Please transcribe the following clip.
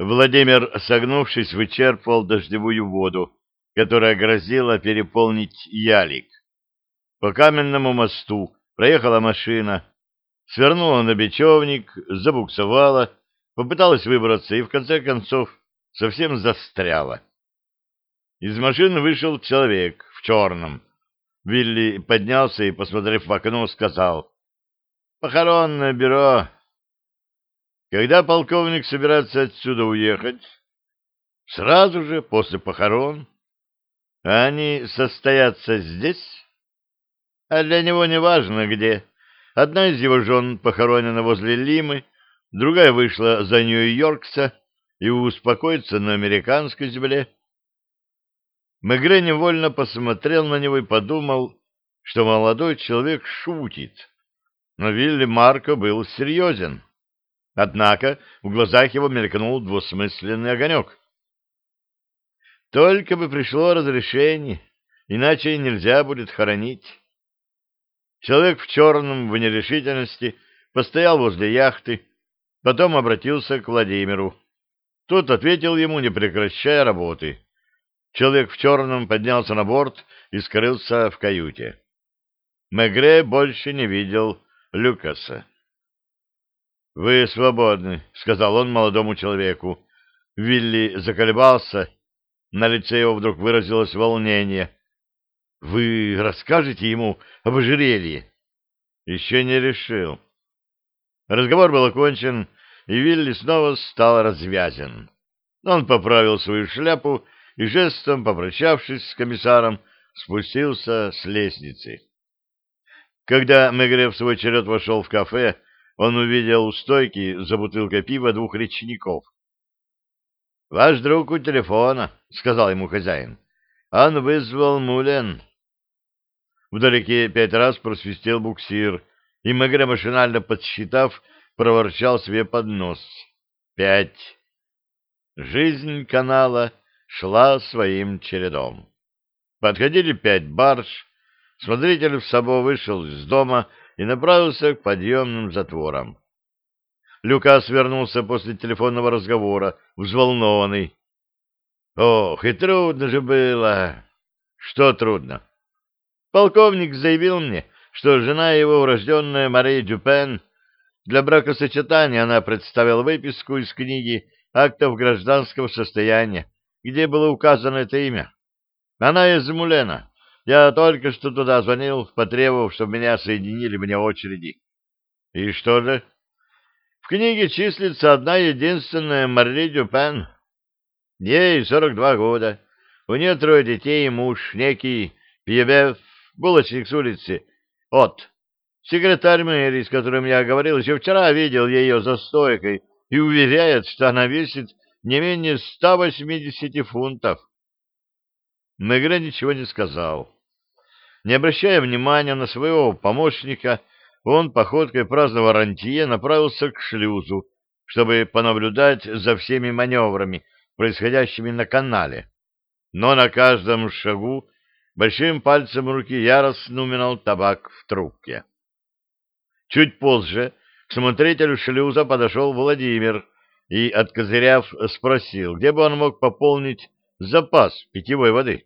Владимир, согнувшись, вычерпывал дождевую воду, которая грозила переполнить ялик. По каменному мосту проехала машина, свернула на бечевник, забуксовала, попыталась выбраться и, в конце концов, совсем застряла. Из машины вышел человек в черном. Вилли поднялся и, посмотрев в окно, сказал «Похоронное бюро». Когда полковник собирается отсюда уехать? Сразу же, после похорон. Они состоятся здесь? А для него не важно где. Одна из его жен похоронена возле Лимы, другая вышла за Нью-Йоркса и успокоится на американской земле. Мегре невольно посмотрел на него и подумал, что молодой человек шутит. Но Вилли Марко был серьезен. Однако в глазах его мелькнул двусмысленный огонек. Только бы пришло разрешение, иначе нельзя будет хоронить. Человек в черном в нерешительности постоял возле яхты, потом обратился к Владимиру. Тот ответил ему, не прекращая работы. Человек в черном поднялся на борт и скрылся в каюте. Мегре больше не видел Люкаса. — Вы свободны, — сказал он молодому человеку. Вилли заколебался. На лице его вдруг выразилось волнение. — Вы расскажете ему об ожерелье? — Еще не решил. Разговор был окончен, и Вилли снова стал развязен. Он поправил свою шляпу и, жестом попрощавшись с комиссаром, спустился с лестницы. Когда Мегре в свой черед вошел в кафе, он увидел у стойки за бутылкой пива двух речников. — Ваш друг у телефона, — сказал ему хозяин. — Он вызвал Мулен. Вдалеке пять раз просвистел буксир, и Мегре, машинально подсчитав, проворчал себе под нос. Пять. Жизнь канала шла своим чередом. Подходили пять барж, смотритель в собой вышел из дома и направился к подъемным затворам. Люкас вернулся после телефонного разговора, взволнованный. «Ох, и трудно же было!» «Что трудно?» «Полковник заявил мне, что жена его, урожденная Мария Дюпен, для бракосочетания она представила выписку из книги актов гражданского состояния, где было указано это имя. Она из Мулена. Я только что туда звонил, потребовав, чтобы меня соединили вне очереди. И что же? В книге числится одна единственная Марли Дюпен. Ей 42 года. У нее трое детей и муж, некий Пьебев, булочник с улицы, от. Секретарь мэрии, с которым я говорил, еще вчера видел ее за стойкой и уверяет, что она весит не менее 180 фунтов. Мегре ничего не сказал. Не обращая внимания на своего помощника, он походкой праздного рантье направился к шлюзу, чтобы понаблюдать за всеми маневрами, происходящими на канале. Но на каждом шагу большим пальцем руки яростно уминал табак в трубке. Чуть позже к смотрителю шлюза подошел Владимир и, откозыряв, спросил, где бы он мог пополнить запас питьевой воды.